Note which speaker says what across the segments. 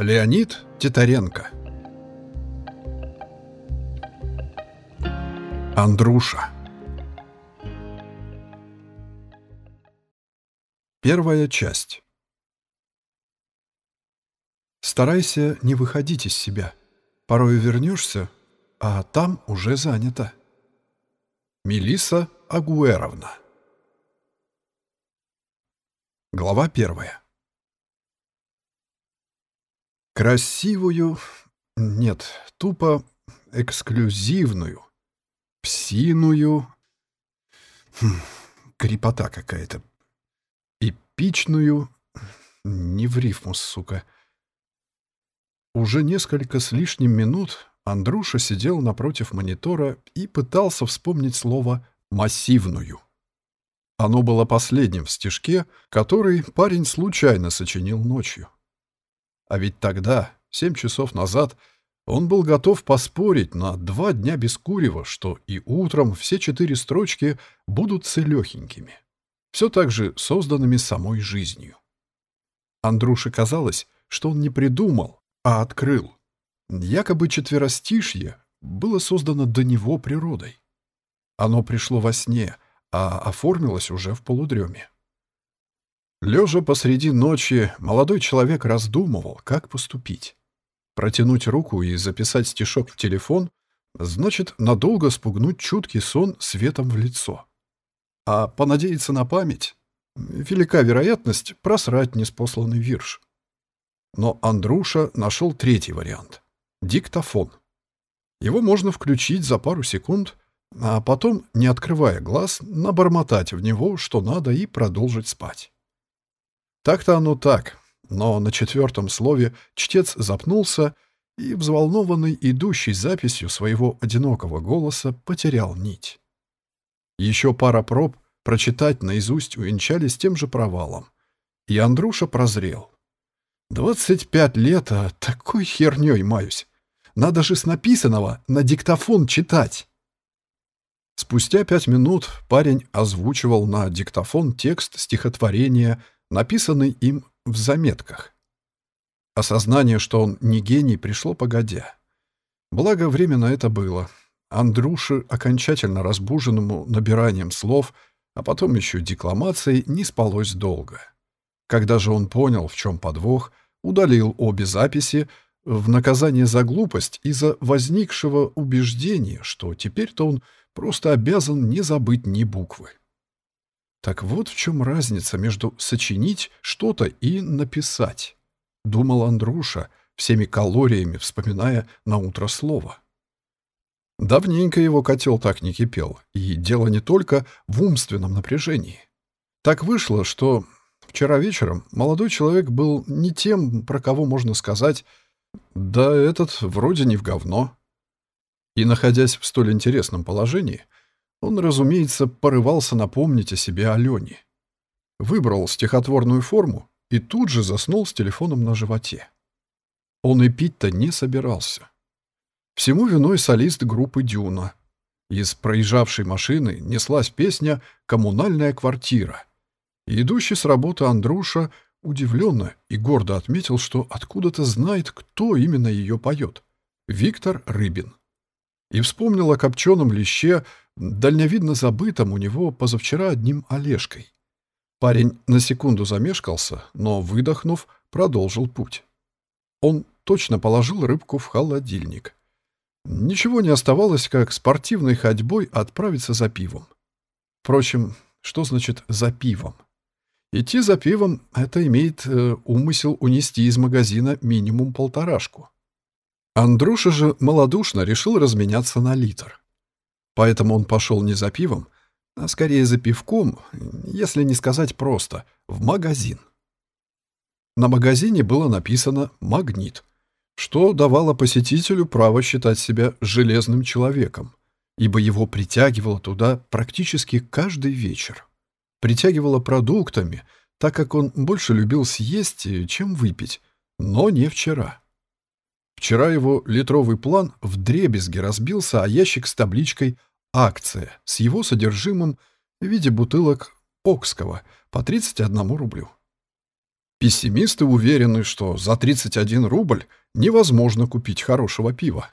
Speaker 1: Леонид Титаренко. Андруша. Первая часть. Старайся не выходить из себя. Порой вернешься, а там уже занято. Мелиса Агуэровна. Глава первая Красивую, нет, тупо эксклюзивную, псиную, хм, крепота какая-то, эпичную, не в рифму, сука. Уже несколько с лишним минут Андруша сидел напротив монитора и пытался вспомнить слово «массивную». Оно было последним в стишке, который парень случайно сочинил ночью. А ведь тогда, семь часов назад, он был готов поспорить на два дня без курева, что и утром все четыре строчки будут целехенькими. Все так же созданными самой жизнью. Андруше казалось, что он не придумал, а открыл. Якобы четверостишье было создано до него природой. Оно пришло во сне, а оформилось уже в полудреме. Лежа посреди ночи, молодой человек раздумывал, как поступить. Протянуть руку и записать стишок в телефон значит надолго спугнуть чуткий сон светом в лицо. А понадеяться на память — велика вероятность просрать неспосланный вирш. Но Андруша нашел третий вариант — диктофон. Его можно включить за пару секунд, а потом, не открывая глаз, набормотать в него, что надо, и продолжить спать. Так-то оно так, но на четвертом слове чтец запнулся и, взволнованный идущий записью своего одинокого голоса, потерял нить. Еще пара проб прочитать наизусть увенчались тем же провалом. И Андруша прозрел. «Двадцать пять лет, а такой херней маюсь. Надо же с написанного на диктофон читать». Спустя пять минут парень озвучивал на диктофон текст стихотворения написанный им в заметках. Осознание, что он не гений, пришло погодя. Благо, время на это было. Андрюше, окончательно разбуженному набиранием слов, а потом еще декламацией, не спалось долго. Когда же он понял, в чем подвох, удалил обе записи в наказание за глупость и за возникшего убеждения, что теперь-то он просто обязан не забыть ни буквы. Так вот в чем разница между сочинить что-то и написать, думал Андруша, всеми калориями вспоминая на утро слово. Давненько его котел так не кипел, и дело не только в умственном напряжении. Так вышло, что вчера вечером молодой человек был не тем, про кого можно сказать «да этот вроде не в говно». И, находясь в столь интересном положении, он, разумеется, порывался напомнить о себе Алене. Выбрал стихотворную форму и тут же заснул с телефоном на животе. Он и пить-то не собирался. Всему виной солист группы «Дюна». Из проезжавшей машины неслась песня «Коммунальная квартира». И идущий с работы Андруша удивленно и гордо отметил, что откуда-то знает, кто именно ее поет. Виктор Рыбин. И вспомнил о копченом лище, дальновидно забытом у него позавчера одним Олежкой. Парень на секунду замешкался, но, выдохнув, продолжил путь. Он точно положил рыбку в холодильник. Ничего не оставалось, как спортивной ходьбой отправиться за пивом. Впрочем, что значит «за пивом»? Идти за пивом — это имеет э, умысел унести из магазина минимум полторашку. Андруша же малодушно решил разменяться на литр. Поэтому он пошел не за пивом, а скорее за пивком, если не сказать просто, в магазин. На магазине было написано «Магнит», что давало посетителю право считать себя железным человеком, ибо его притягивало туда практически каждый вечер. Притягивало продуктами, так как он больше любил съесть, чем выпить, но не вчера. Вчера его литровый план вдребезги разбился о ящик с табличкой «Акция» с его содержимым в виде бутылок Окского по 31 рублю. Пессимисты уверены, что за 31 рубль невозможно купить хорошего пива.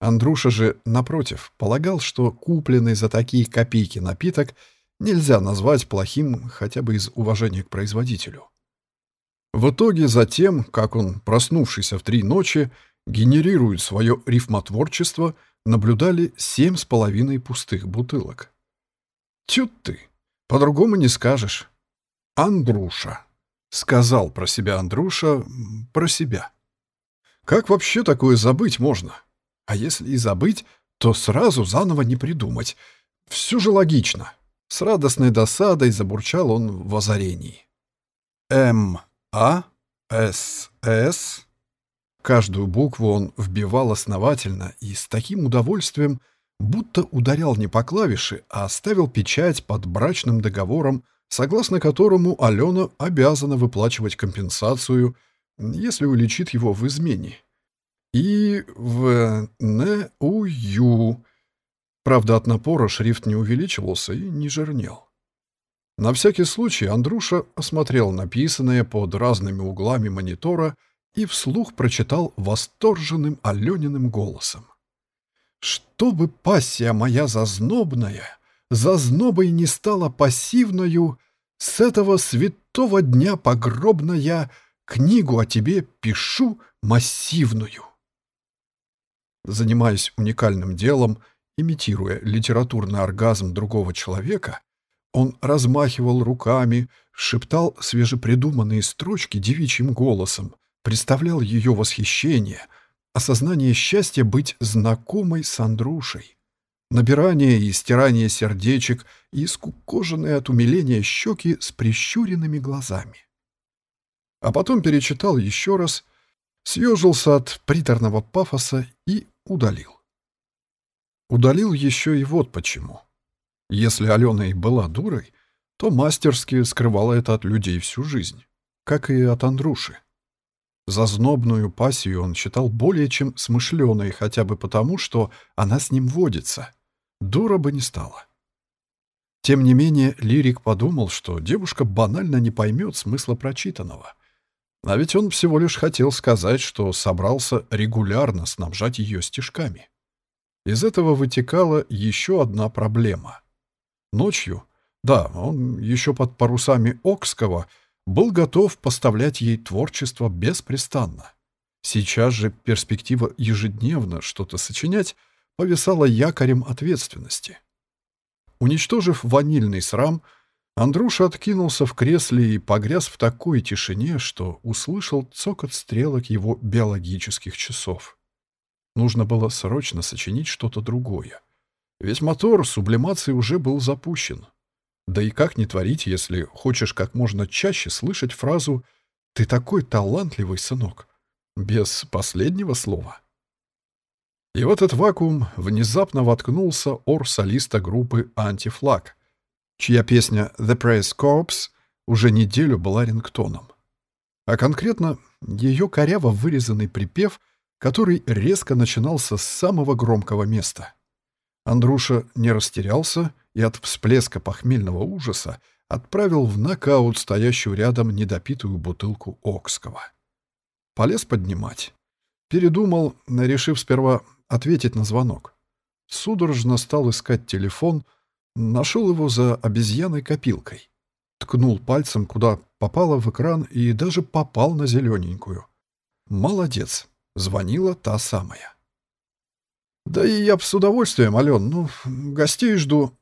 Speaker 1: Андруша же, напротив, полагал, что купленный за такие копейки напиток нельзя назвать плохим хотя бы из уважения к производителю. В итоге, затем, как он, проснувшийся в три ночи, генерирует свое рифмотворчество, наблюдали семь с половиной пустых бутылок. Тю ты, по-другому не скажешь. Андруша. Сказал про себя Андруша, про себя. Как вообще такое забыть можно? А если и забыть, то сразу заново не придумать. Все же логично. С радостной досадой забурчал он в озарении. М, А, С, С. Каждую букву он вбивал основательно и с таким удовольствием, будто ударял не по клавише, а оставил печать под брачным договором, согласно которому Алена обязана выплачивать компенсацию, если уличит его в измене. И в Н У Ю. Правда, от напора шрифт не увеличивался и не жирнел. На всякий случай Андруша осмотрел написанное под разными углами монитора и вслух прочитал восторженным Алёниным голосом. «Чтобы пассия моя зазнобная, зазнобой не стала пассивною, с этого святого дня погробная книгу о тебе пишу массивную». Занимаясь уникальным делом, имитируя литературный оргазм другого человека, он размахивал руками, шептал свежепридуманные строчки девичьим голосом, представлял ее восхищение, осознание счастья быть знакомой с Андрушей, набирание и стирание сердечек и скукоженные от умиления щеки с прищуренными глазами. А потом перечитал еще раз, съежился от приторного пафоса и удалил. Удалил еще и вот почему. Если Алена и была дурой, то мастерски скрывала это от людей всю жизнь, как и от Андруши. Зазнобную пассию он считал более чем смышленой, хотя бы потому, что она с ним водится. Дура бы не стала. Тем не менее, лирик подумал, что девушка банально не поймет смысла прочитанного — а ведь он всего лишь хотел сказать, что собрался регулярно снабжать ее стишками. Из этого вытекала еще одна проблема. Ночью, да, он еще под парусами Окского был готов поставлять ей творчество беспрестанно. Сейчас же перспектива ежедневно что-то сочинять повисала якорем ответственности. Уничтожив ванильный срам, Андруша откинулся в кресле и погряз в такой тишине, что услышал цокот стрелок его биологических часов. Нужно было срочно сочинить что-то другое. Ведь мотор сублимации уже был запущен. Да и как не творить, если хочешь как можно чаще слышать фразу «Ты такой талантливый, сынок», без последнего слова. И в этот вакуум внезапно воткнулся ор солиста группы «Антифлаг», чья песня «The Press Corps» уже неделю была рингтоном. А конкретно ее коряво вырезанный припев, который резко начинался с самого громкого места. Andrusha не растерялся и от всплеска похмельного ужаса отправил в нокаут стоящую рядом недопитую бутылку Окского. Полез поднимать. Передумал, решив сперва ответить на звонок. Судорожно стал искать телефон — Нашел его за обезьяной-копилкой. Ткнул пальцем, куда попало в экран, и даже попал на зелененькую. Молодец. Звонила та самая. Да и я б с удовольствием, Ален, ну, гостей жду.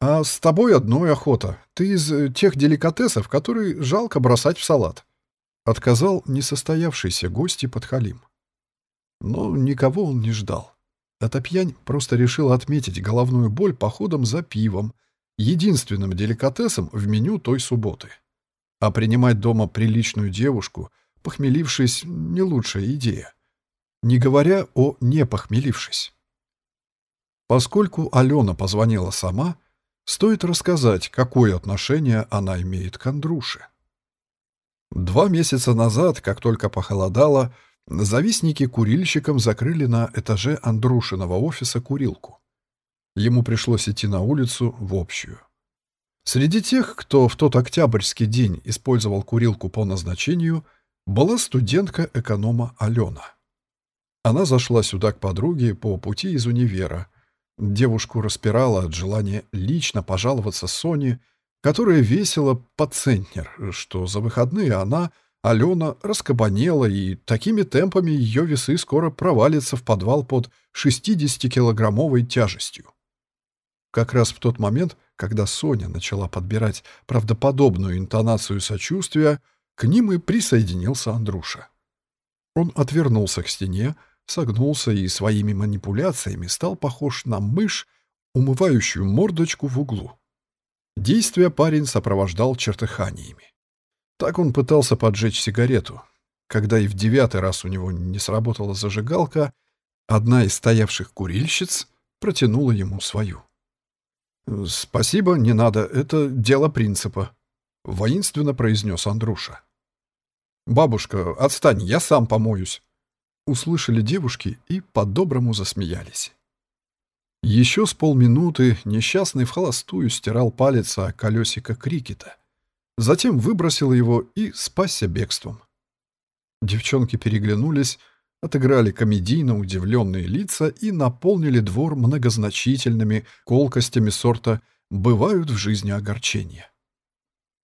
Speaker 1: А с тобой одной охота. Ты из тех деликатесов, которые жалко бросать в салат. Отказал несостоявшийся гости подхалим. Но никого он не ждал. Эта пьянь просто решила отметить головную боль походом за пивом, единственным деликатесом в меню той субботы. А принимать дома приличную девушку, похмелившись, не лучшая идея. Не говоря о не похмелившись. Поскольку Алена позвонила сама, стоит рассказать, какое отношение она имеет к Андруше. Два месяца назад, как только похолодало, Завистники курильщикам закрыли на этаже Андрушиного офиса курилку. Ему пришлось идти на улицу в общую. Среди тех, кто в тот октябрьский день использовал курилку по назначению, была студентка эконома Алена. Она зашла сюда к подруге по пути из универа. Девушку распирала от желания лично пожаловаться Соне, которая весила по центнер, что за выходные она, Алена, раскабанела, и такими темпами ее весы скоро провалятся в подвал под 60-килограммовой тяжестью. Как раз в тот момент, когда Соня начала подбирать правдоподобную интонацию сочувствия, к ним и присоединился Андруша. Он отвернулся к стене, согнулся и своими манипуляциями стал похож на мышь, умывающую мордочку в углу. Действия парень сопровождал чертыханиями. Так он пытался поджечь сигарету. Когда и в девятый раз у него не сработала зажигалка, одна из стоявших курильщиц протянула ему свою. «Спасибо, не надо, это дело принципа», — воинственно произнес Андруша. «Бабушка, отстань, я сам помоюсь», — услышали девушки и по-доброму засмеялись. Еще с полминуты несчастный в холостую стирал палец о колесико крикета. Затем выбросил его и спасся бегством. Девчонки переглянулись, отыграли комедийно удивленные лица и наполнили двор многозначительными колкостями сорта «бывают в жизни огорчения».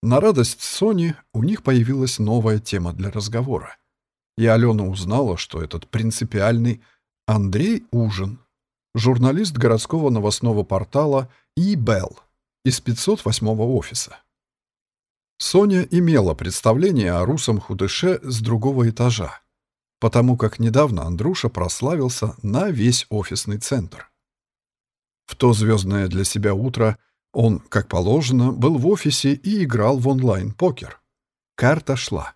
Speaker 1: На радость Сони у них появилась новая тема для разговора. И Алена узнала, что этот принципиальный Андрей Ужин, журналист городского новостного портала «И-Белл» из 508 офиса. Соня имела представление о русом худыше с другого этажа, потому как недавно Андруша прославился на весь офисный центр. В то звездное для себя утро он, как положено, был в офисе и играл в онлайн-покер. Карта шла.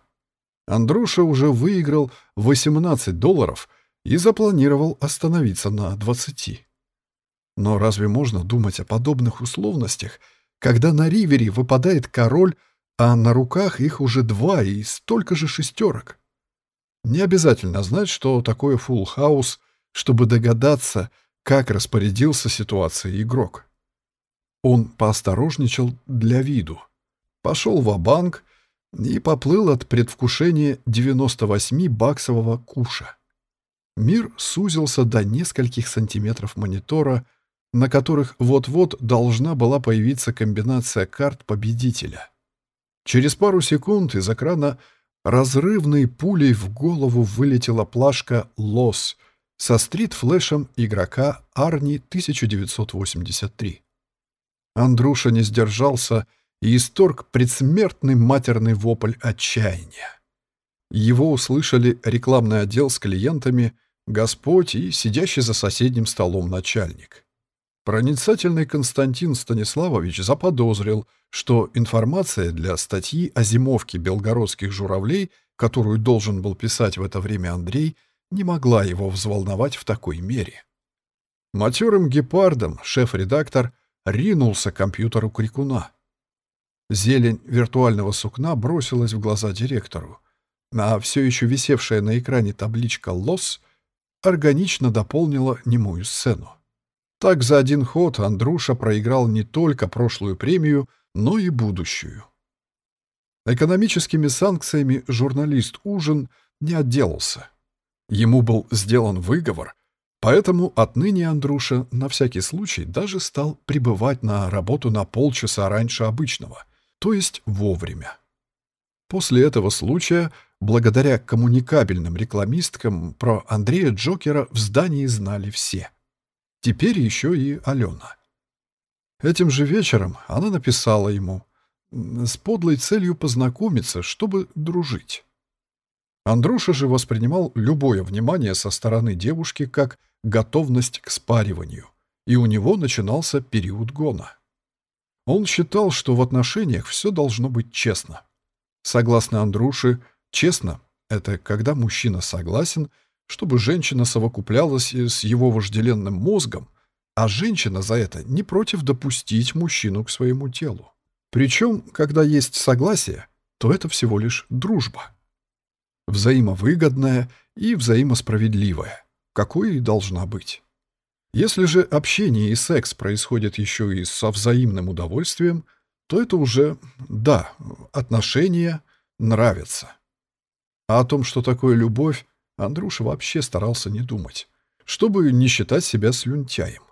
Speaker 1: Андруша уже выиграл 18 долларов и запланировал остановиться на 20. Но разве можно думать о подобных условностях, когда на ривере выпадает король, а на руках их уже два и столько же шестерок? Не обязательно знать, что такое фулл хаус, чтобы догадаться, как распорядился ситуацией игрок. Он поосторожничал для виду. Пошел в банк и поплыл от предвкушения 98-баксового куша. Мир сузился до нескольких сантиметров монитора, на которых вот-вот должна была появиться комбинация карт победителя. Через пару секунд из экрана разрывной пулей в голову вылетела плашка «Лос» со стрит-флешем игрока Арни 1983. Андрюша не сдержался и исторг предсмертный матерный вопль отчаяния. Его услышали рекламный отдел с клиентами, Господь и сидящий за соседним столом начальник. Проницательный Константин Станиславович заподозрил, что информация для статьи о зимовке белгородских журавлей, которую должен был писать в это время Андрей, не могла его взволновать в такой мере. Матерым гепардом шеф-редактор ринулся к компьютеру крикуна. Зелень виртуального сукна бросилась в глаза директору, а все еще висевшая на экране табличка «ЛОС» органично дополнила немую сцену. Так за один ход Андруша проиграл не только прошлую премию, но и будущую. Экономическими санкциями журналист Ужин не отделался. Ему был сделан выговор, поэтому отныне Андруша на всякий случай даже стал прибывать на работу на полчаса раньше обычного, то есть вовремя. После этого случая, благодаря коммуникабельным рекламисткам, про Андрея Джокера в здании знали все. Теперь еще и Алена. Этим же вечером она написала ему с подлой целью познакомиться, чтобы дружить. Андруша же воспринимал любое внимание со стороны девушки как готовность к спариванию, и у него начинался период гона. Он считал, что в отношениях все должно быть честно. Согласно Андруше, честно — это когда мужчина согласен — чтобы женщина совокуплялась с его вожделенным мозгом, а женщина за это не против допустить мужчину к своему телу. Причем, когда есть согласие, то это всего лишь дружба. Взаимовыгодная и взаимосправедливая, какой и должна быть. Если же общение и секс происходят еще и со взаимным удовольствием, то это уже, да, отношения нравятся. А о том, что такое любовь, Андрюша вообще старался не думать, чтобы не считать себя слюнтяем.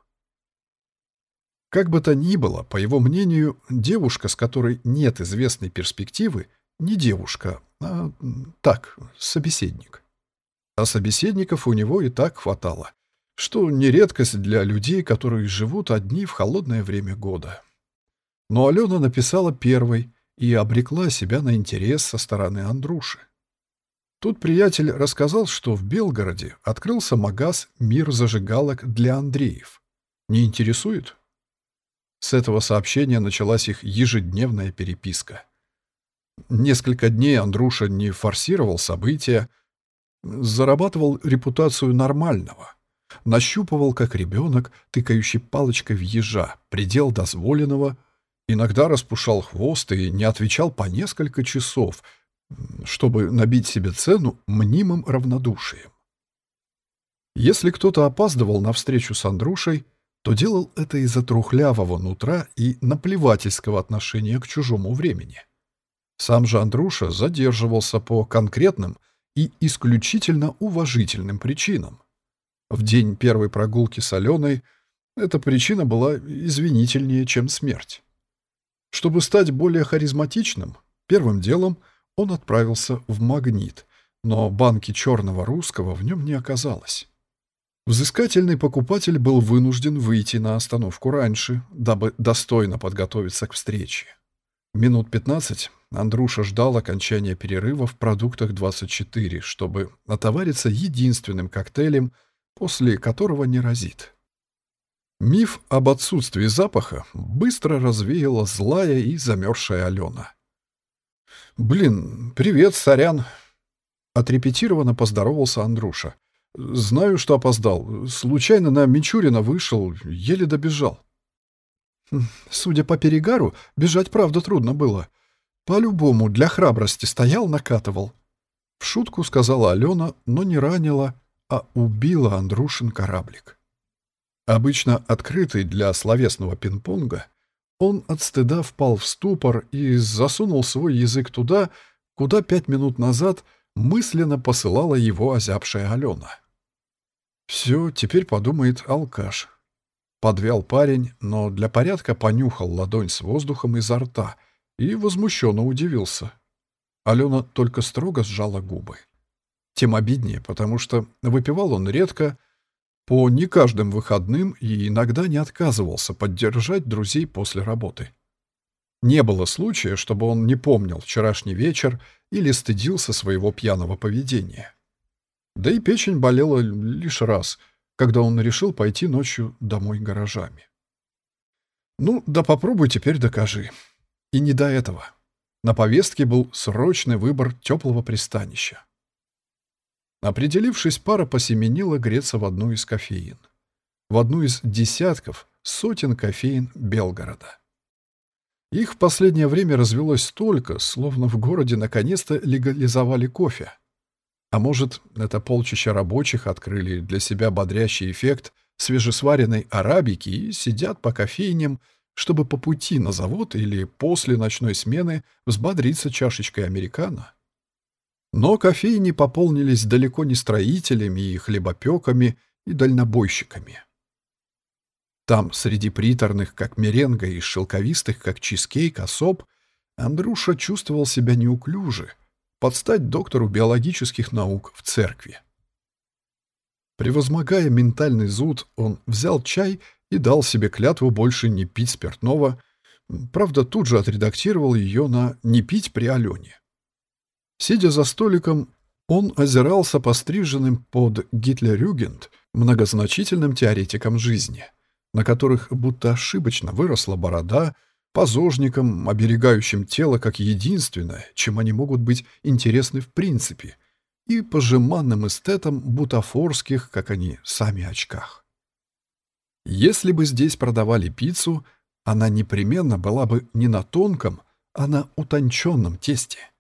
Speaker 1: Как бы то ни было, по его мнению, девушка, с которой нет известной перспективы, не девушка, а так, собеседник. А собеседников у него и так хватало, что не редкость для людей, которые живут одни в холодное время года. Но Алена написала первой и обрекла себя на интерес со стороны Андруши. Тут приятель рассказал, что в Белгороде открылся магаз «Мир зажигалок для Андреев». Не интересует? С этого сообщения началась их ежедневная переписка. Несколько дней Андруша не форсировал события, зарабатывал репутацию нормального, нащупывал, как ребенок, тыкающий палочкой в ежа, предел дозволенного, иногда распушал хвост и не отвечал по несколько часов, чтобы набить себе цену мнимым равнодушием. Если кто-то опаздывал на встречу с Андрушей, то делал это из-за трухлявого нутра и наплевательского отношения к чужому времени. Сам же Андруша задерживался по конкретным и исключительно уважительным причинам. В день первой прогулки с Аленой эта причина была извинительнее, чем смерть. Чтобы стать более харизматичным, первым делом он отправился в «Магнит», но банки черного русского в нем не оказалось. Взыскательный покупатель был вынужден выйти на остановку раньше, дабы достойно подготовиться к встрече. Минут 15 Андруша ждал окончания перерыва в продуктах 24, чтобы отовариться единственным коктейлем, после которого не разит. Миф об отсутствии запаха быстро развеяла злая и замерзшая Алена. «Блин, привет, сорян!» Отрепетированно поздоровался Андруша. «Знаю, что опоздал. Случайно на Мичурина вышел, еле добежал». Хм, «Судя по перегару, бежать правда трудно было. По-любому, для храбрости стоял, накатывал». В шутку сказала Алена, но не ранила, а убила Андрушин кораблик. Обычно открытый для словесного пинг-понга, он от стыда впал в ступор и засунул свой язык туда, куда пять минут назад мысленно посылала его озябшая Алена. «Все, теперь подумает алкаш». Подвял парень, но для порядка понюхал ладонь с воздухом изо рта и возмущенно удивился. Алена только строго сжала губы. Тем обиднее, потому что выпивал он редко, по не каждым выходным и иногда не отказывался поддержать друзей после работы. Не было случая, чтобы он не помнил вчерашний вечер или стыдился своего пьяного поведения. Да и печень болела лишь раз, когда он решил пойти ночью домой гаражами. Ну, да попробуй теперь докажи. И не до этого. На повестке был срочный выбор теплого пристанища. Определившись, пара посеменила греться в одну из кофеин. В одну из десятков, сотен кофеин Белгорода. Их в последнее время развелось столько, словно в городе наконец-то легализовали кофе. А может, это полчища рабочих открыли для себя бодрящий эффект свежесваренной арабики и сидят по кофейням, чтобы по пути на завод или после ночной смены взбодриться чашечкой американо. Но кофейни пополнились далеко не строителями и хлебопеками и дальнобойщиками. Там, среди приторных, как меренга, и шелковистых, как чизкейк, особ, Андрюша чувствовал себя неуклюже, подстать доктору биологических наук в церкви. Превозмогая ментальный зуд, он взял чай и дал себе клятву больше не пить спиртного, правда, тут же отредактировал ее на «не пить при Алене». Сидя за столиком, он озирался постриженным под Гитлерюгент многозначительным теоретиком жизни, на которых будто ошибочно выросла борода, позожником, оберегающим тело как единственное, чем они могут быть интересны в принципе, и пожеманным эстетом бутафорских, как они сами, очках. Если бы здесь продавали пиццу, она непременно была бы не на тонком, а на утонченном тесте.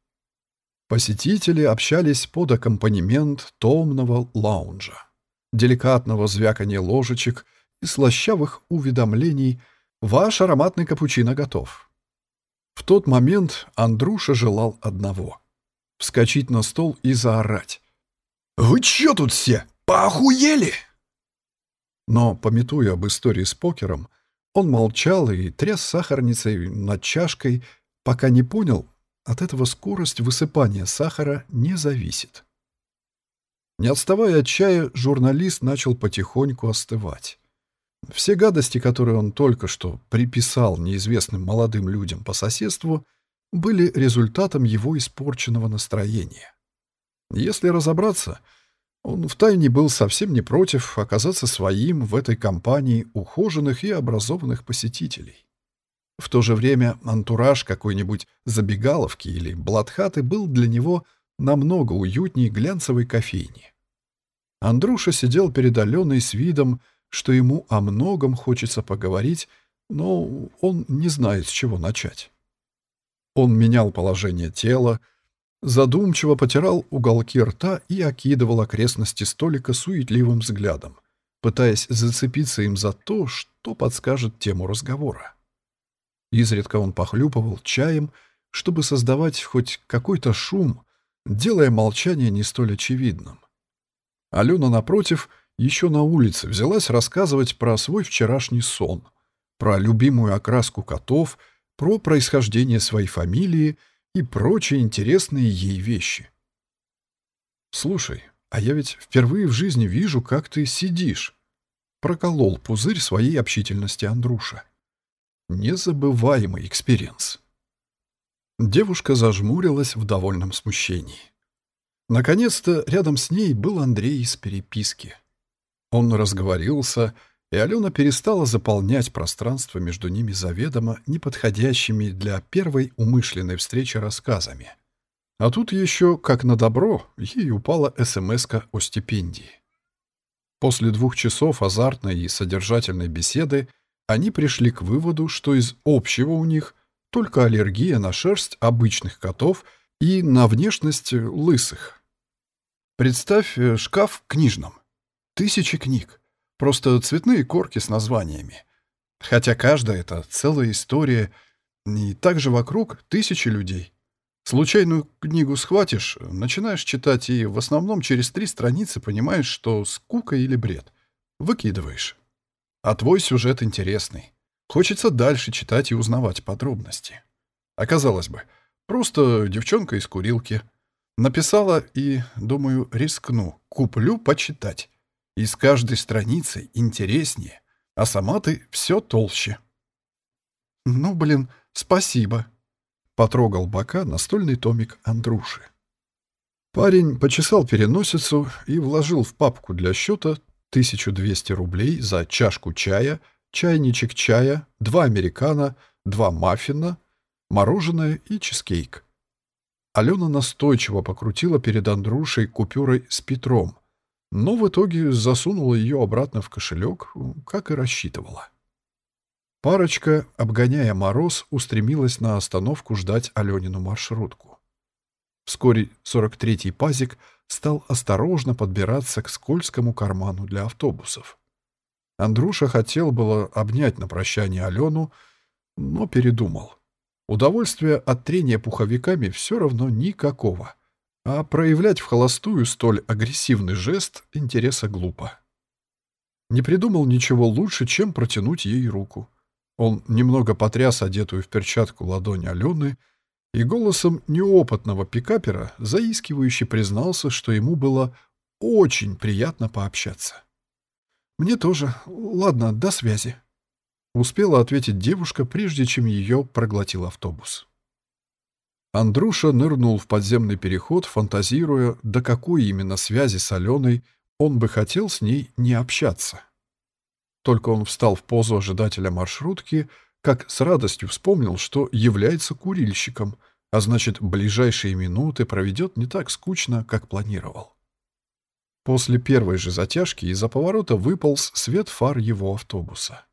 Speaker 1: Посетители общались под аккомпанемент томного лаунжа, деликатного звяканья ложечек и слащавых уведомлений «Ваш ароматный капучино готов». В тот момент Андруша желал одного — вскочить на стол и заорать. «Вы чё тут все? Поохуели?» Но, пометуя об истории с покером, он молчал и тряс сахарницей над чашкой, пока не понял, от этого скорость высыпания сахара не зависит. Не отставая от чая, журналист начал потихоньку остывать. Все гадости, которые он только что приписал неизвестным молодым людям по соседству, были результатом его испорченного настроения. Если разобраться, он втайне был совсем не против оказаться своим в этой компании ухоженных и образованных посетителей. В то же время антураж какой-нибудь забегаловки или блатхаты был для него намного уютнее глянцевой кофейни. Андруша сидел перед Аленой с видом, что ему о многом хочется поговорить, но он не знает, с чего начать. Он менял положение тела, задумчиво потирал уголки рта и окидывал окрестности столика суетливым взглядом, пытаясь зацепиться им за то, что подскажет тему разговора. Изредка он похлюпывал чаем, чтобы создавать хоть какой-то шум, делая молчание не столь очевидным. Алена, напротив, еще на улице взялась рассказывать про свой вчерашний сон, про любимую окраску котов, про происхождение своей фамилии — и прочие интересные ей вещи. «Слушай, а я ведь впервые в жизни вижу, как ты сидишь», — проколол пузырь своей общительности Андруша. Незабываемый experience. Девушка зажмурилась в довольном смущении. Наконец-то рядом с ней был Андрей из переписки. Он разговорился, и Алена перестала заполнять пространство между ними заведомо неподходящими для первой умышленной встречи рассказами. А тут еще, как на добро, ей упала смс о стипендии. После двух часов азартной и содержательной беседы они пришли к выводу, что из общего у них только аллергия на шерсть обычных котов и на внешность лысых. Представь э, шкаф книжным. Тысячи книг. Просто цветные корки с названиями. Хотя каждая — это целая история, и также вокруг тысячи людей. Случайную книгу схватишь, начинаешь читать, и в основном через три страницы понимаешь, что скука или бред. Выкидываешь. А твой сюжет интересный. Хочется дальше читать и узнавать подробности. Оказалось бы, просто девчонка из курилки. Написала и, думаю, рискну, куплю почитать. И с каждой страницей интереснее, а сама ты все толще. «Ну, блин, спасибо», — потрогал бока настольный томик Андруши. Парень почесал переносицу и вложил в папку для счета 1200 рублей за чашку чая, чайничек чая, два американо, два маффина, мороженое и чизкейк. Алена настойчиво покрутила перед Андрушей купюрой с Петром, но в итоге засунула ее обратно в кошелек, как и рассчитывала. Парочка, обгоняя мороз, устремилась на остановку ждать Аленину маршрутку. Вскоре 43-й пазик стал осторожно подбираться к скользкому карману для автобусов. Андрюша хотел было обнять на прощание Алену, но передумал. Удовольствия от трения пуховиками все равно никакого — а проявлять в холостую столь агрессивный жест интереса глупо. Не придумал ничего лучше, чем протянуть ей руку. Он немного потряс одетую в перчатку ладонь Алены и голосом неопытного пикапера заискивающе признался, что ему было очень приятно пообщаться. «Мне тоже. Ладно, до связи», — успела ответить девушка, прежде чем ее проглотил автобус. Андруша нырнул в подземный переход, фантазируя, до какой именно связи с Аленой он бы хотел с ней не общаться. Только он встал в позу ожидателя маршрутки, как с радостью вспомнил, что является курильщиком, а значит, ближайшие минуты проведет не так скучно, как планировал. После первой же затяжки из-за поворота выполз свет фар его автобуса.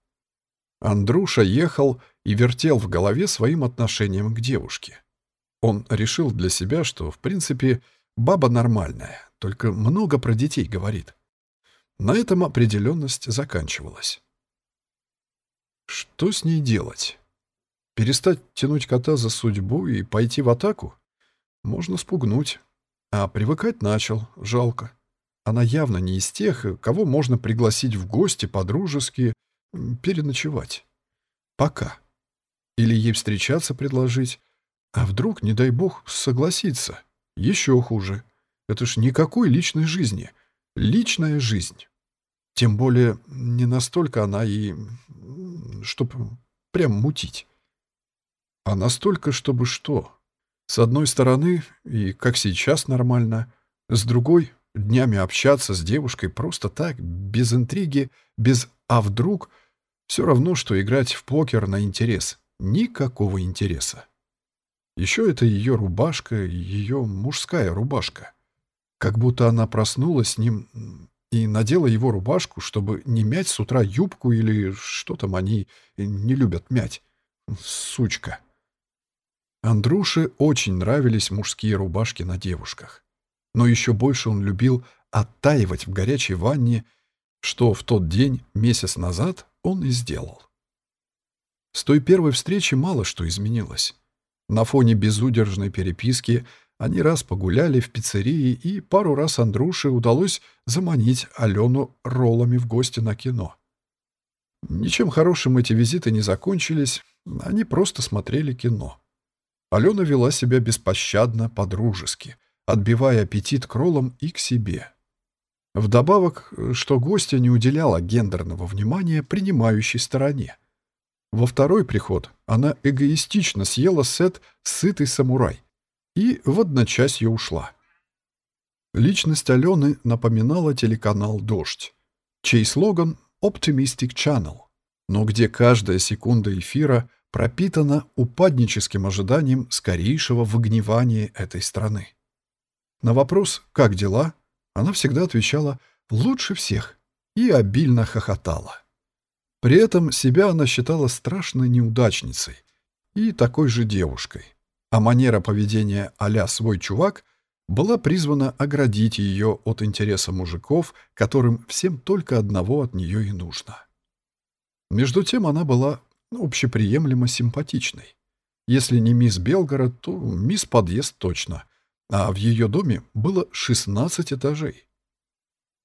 Speaker 1: Андруша ехал и вертел в голове своим отношением к девушке. Он решил для себя, что, в принципе, баба нормальная, только много про детей говорит. На этом определенность заканчивалась. Что с ней делать? Перестать тянуть кота за судьбу и пойти в атаку? Можно спугнуть. А привыкать начал, жалко. Она явно не из тех, кого можно пригласить в гости по-дружески, переночевать. Пока. Или ей встречаться предложить. А вдруг, не дай бог, согласиться? Еще хуже. Это ж никакой личной жизни. Личная жизнь. Тем более, не настолько она и... чтоб прям мутить. А настолько, чтобы что? С одной стороны, и как сейчас нормально, с другой — днями общаться с девушкой просто так, без интриги, без «а вдруг» — все равно, что играть в покер на интерес. Никакого интереса. Еще это ее рубашка, ее мужская рубашка. Как будто она проснулась с ним и надела его рубашку, чтобы не мять с утра юбку или что там они не любят мять. Сучка. Андруше очень нравились мужские рубашки на девушках. Но еще больше он любил оттаивать в горячей ванне, что в тот день, месяц назад, он и сделал. С той первой встречи мало что изменилось. На фоне безудержной переписки они раз погуляли в пиццерии, и пару раз Андрюше удалось заманить Алену роллами в гости на кино. Ничем хорошим эти визиты не закончились, они просто смотрели кино. Алена вела себя беспощадно, по-дружески, отбивая аппетит к роллам и к себе. Вдобавок, что гостя не уделяла гендерного внимания принимающей стороне. Во второй приход она эгоистично съела сет «Сытый самурай», и в одночасье ушла. Личность Алены напоминала телеканал «Дождь», чей слоган «Optimistic Channel», но где каждая секунда эфира пропитана упадническим ожиданием скорейшего выгнивания этой страны. На вопрос «Как дела?» она всегда отвечала «Лучше всех» и обильно хохотала. При этом себя она считала страшной неудачницей и такой же девушкой а манера поведения а «свой чувак» была призвана оградить ее от интереса мужиков, которым всем только одного от нее и нужно. Между тем она была общеприемлемо симпатичной. Если не мисс Белгород, то мисс Подъезд точно, а в ее доме было 16 этажей.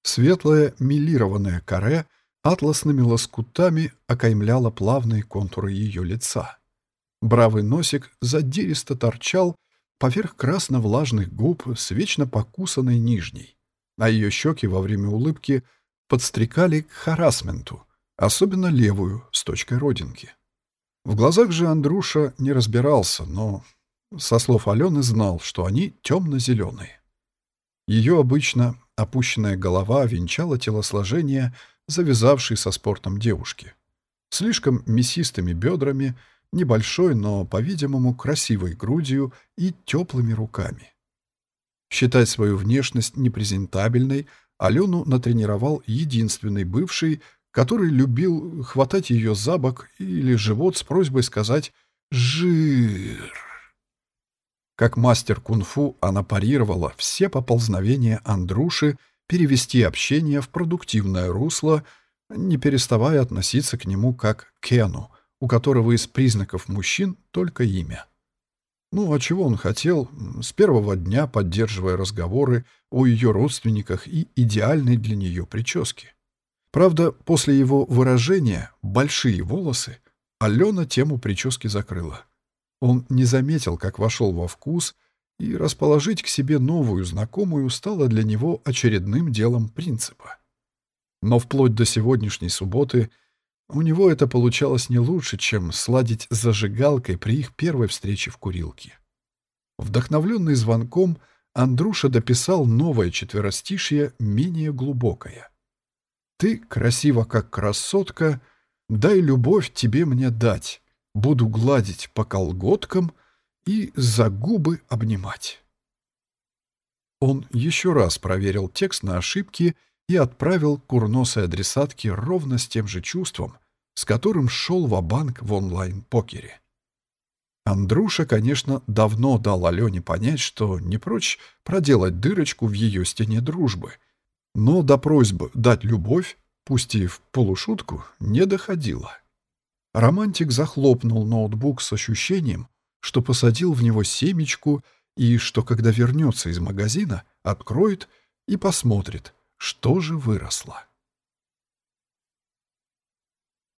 Speaker 1: Светлое милированное каре атласными лоскутами окаймляло плавные контуры ее лица. Бравый носик задиристо торчал поверх красно-влажных губ с вечно покусанной нижней, а ее щеки во время улыбки подстрекали к харасменту, особенно левую, с точкой родинки. В глазах же Андруша не разбирался, но, со слов Алены, знал, что они темно-зеленые. Ее обычно опущенная голова венчала телосложение, завязавшей со спортом девушки. Слишком мясистыми бедрами — небольшой, но, по-видимому, красивой грудью и теплыми руками. Считать свою внешность непрезентабельной Алену натренировал единственный бывший, который любил хватать ее за бок или живот с просьбой сказать «жир». Как мастер кунг-фу она парировала все поползновения Андруши перевести общение в продуктивное русло, не переставая относиться к нему как к Кену, у которого из признаков мужчин только имя. Ну, а чего он хотел, с первого дня поддерживая разговоры о ее родственниках и идеальной для нее прическе. Правда, после его выражения «большие волосы» Алена тему прически закрыла. Он не заметил, как вошел во вкус, и расположить к себе новую знакомую стало для него очередным делом принципа. Но вплоть до сегодняшней субботы – у него это получалось не лучше, чем сладить зажигалкой при их первой встрече в курилке. Вдохновленный звонком, Андруша дописал новое четверостишье, менее глубокое. «Ты красива, как красотка, дай любовь тебе мне дать, буду гладить по колготкам и за губы обнимать». Он еще раз проверил текст на ошибки и отправил курносой адресатке ровно с тем же чувством, с которым шел в банк в онлайн-покере. Андруша, конечно, давно дал Алене понять, что не прочь проделать дырочку в ее стене дружбы, но до просьбы дать любовь, пусть и в полушутку, не доходило. Романтик захлопнул ноутбук с ощущением, что посадил в него семечку и что, когда вернется из магазина, откроет и посмотрит, что же выросло.